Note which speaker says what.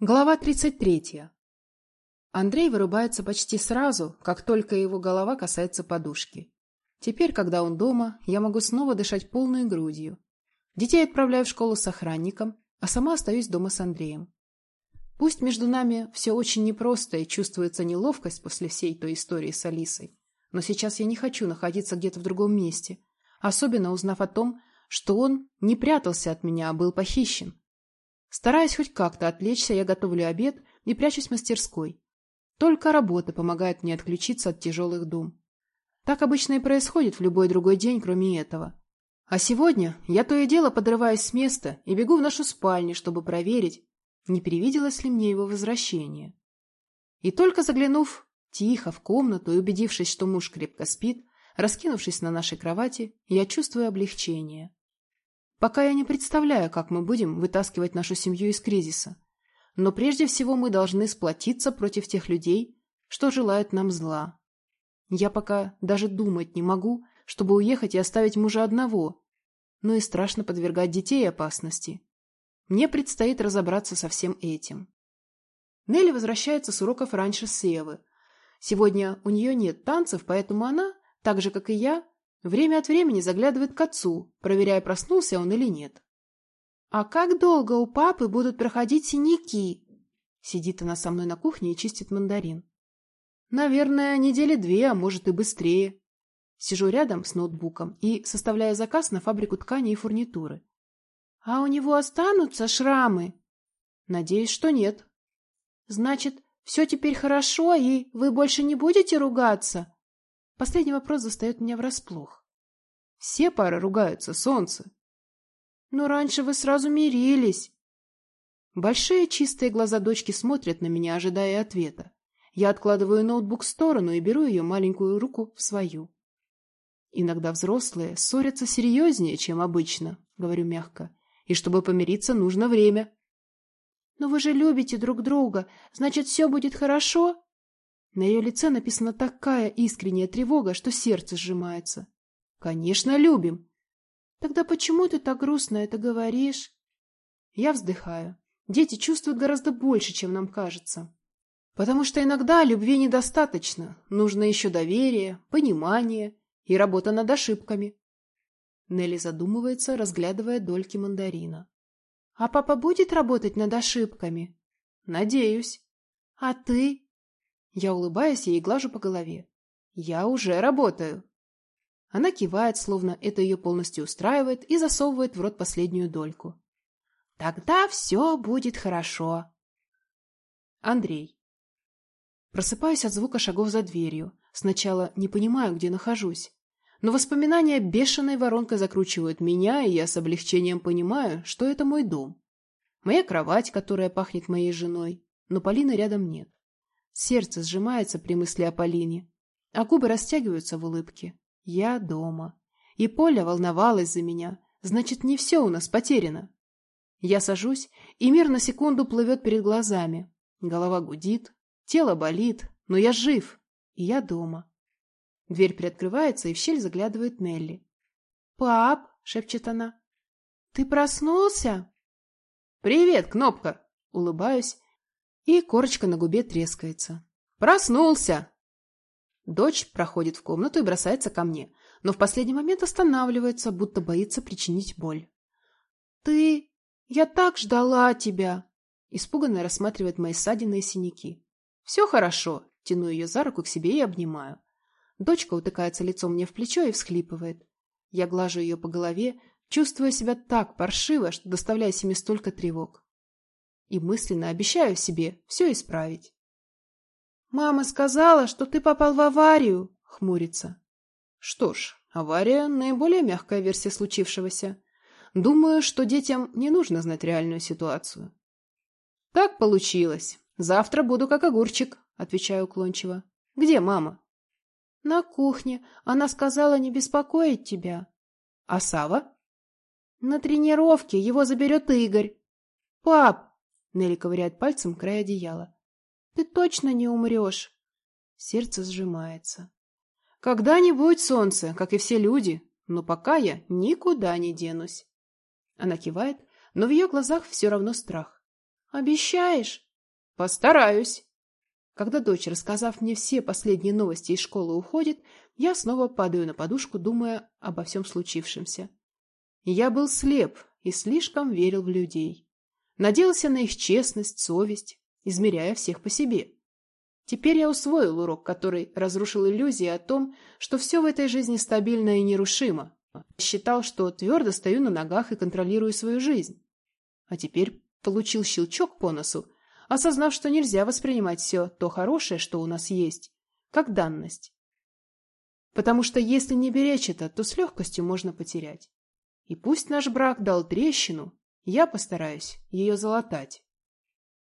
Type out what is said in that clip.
Speaker 1: Глава 33. Андрей вырубается почти сразу, как только его голова касается подушки. Теперь, когда он дома, я могу снова дышать полной грудью. Детей отправляю в школу с охранником, а сама остаюсь дома с Андреем. Пусть между нами все очень непросто и чувствуется неловкость после всей той истории с Алисой, но сейчас я не хочу находиться где-то в другом месте, особенно узнав о том, что он не прятался от меня, а был похищен. Стараясь хоть как-то отвлечься, я готовлю обед и прячусь в мастерской. Только работа помогает мне отключиться от тяжелых дум. Так обычно и происходит в любой другой день, кроме этого. А сегодня я то и дело подрываюсь с места и бегу в нашу спальню, чтобы проверить, не привиделось ли мне его возвращение. И только заглянув тихо в комнату и убедившись, что муж крепко спит, раскинувшись на нашей кровати, я чувствую облегчение. Пока я не представляю, как мы будем вытаскивать нашу семью из кризиса. Но прежде всего мы должны сплотиться против тех людей, что желают нам зла. Я пока даже думать не могу, чтобы уехать и оставить мужа одного, но и страшно подвергать детей опасности. Мне предстоит разобраться со всем этим. Нелли возвращается с уроков раньше Севы. Сегодня у нее нет танцев, поэтому она, так же, как и я, Время от времени заглядывает к отцу, проверяя, проснулся он или нет. «А как долго у папы будут проходить синяки?» Сидит она со мной на кухне и чистит мандарин. «Наверное, недели две, а может и быстрее». Сижу рядом с ноутбуком и составляю заказ на фабрику ткани и фурнитуры. «А у него останутся шрамы?» «Надеюсь, что нет». «Значит, все теперь хорошо, и вы больше не будете ругаться?» Последний вопрос застает меня врасплох. Все пары ругаются, солнце. Но раньше вы сразу мирились. Большие чистые глаза дочки смотрят на меня, ожидая ответа. Я откладываю ноутбук в сторону и беру ее маленькую руку в свою. Иногда взрослые ссорятся серьезнее, чем обычно, говорю мягко. И чтобы помириться, нужно время. Но вы же любите друг друга, значит, все будет хорошо? На ее лице написана такая искренняя тревога, что сердце сжимается. «Конечно, любим!» «Тогда почему ты так грустно это говоришь?» Я вздыхаю. Дети чувствуют гораздо больше, чем нам кажется. Потому что иногда любви недостаточно. Нужно еще доверие, понимание и работа над ошибками. Нелли задумывается, разглядывая дольки мандарина. «А папа будет работать над ошибками?» «Надеюсь». «А ты?» Я улыбаюсь ей и глажу по голове. «Я уже работаю». Она кивает, словно это ее полностью устраивает, и засовывает в рот последнюю дольку. «Тогда все будет хорошо». Андрей. Просыпаюсь от звука шагов за дверью. Сначала не понимаю, где нахожусь. Но воспоминания бешеной воронкой закручивают меня, и я с облегчением понимаю, что это мой дом. Моя кровать, которая пахнет моей женой, но Полины рядом нет. Сердце сжимается при мысли о Полине, а губы растягиваются в улыбке. Я дома. И Поля волновалась за меня. Значит, не все у нас потеряно. Я сажусь, и мир на секунду плывет перед глазами. Голова гудит, тело болит, но я жив, и я дома. Дверь приоткрывается, и в щель заглядывает Нелли. «Пап!» — шепчет она. «Ты проснулся?» «Привет, Кнопка!» — улыбаюсь и корочка на губе трескается. «Проснулся!» Дочь проходит в комнату и бросается ко мне, но в последний момент останавливается, будто боится причинить боль. «Ты... Я так ждала тебя!» Испуганно рассматривает мои ссадины и синяки. «Все хорошо!» Тяну ее за руку к себе и обнимаю. Дочка утыкается лицом мне в плечо и всхлипывает. Я глажу ее по голове, чувствуя себя так паршиво, что доставляю себе столько тревог и мысленно обещаю себе все исправить. «Мама сказала, что ты попал в аварию», — хмурится. Что ж, авария — наиболее мягкая версия случившегося. Думаю, что детям не нужно знать реальную ситуацию. «Так получилось. Завтра буду как огурчик», — отвечаю уклончиво. «Где мама?» «На кухне. Она сказала не беспокоить тебя». «А Сава?» «На тренировке. Его заберет Игорь». «Пап, Нелли ковыряет пальцем край одеяла. «Ты точно не умрешь?» Сердце сжимается. «Когда-нибудь солнце, как и все люди, но пока я никуда не денусь». Она кивает, но в ее глазах все равно страх. «Обещаешь?» Постараюсь. Когда дочь, рассказав мне все последние новости из школы, уходит, я снова падаю на подушку, думая обо всем случившемся. Я был слеп и слишком верил в людей. Надеялся на их честность, совесть, измеряя всех по себе. Теперь я усвоил урок, который разрушил иллюзии о том, что все в этой жизни стабильно и нерушимо. Считал, что твердо стою на ногах и контролирую свою жизнь. А теперь получил щелчок по носу, осознав, что нельзя воспринимать все то хорошее, что у нас есть, как данность. Потому что если не беречь это, то с легкостью можно потерять. И пусть наш брак дал трещину, я постараюсь ее залатать.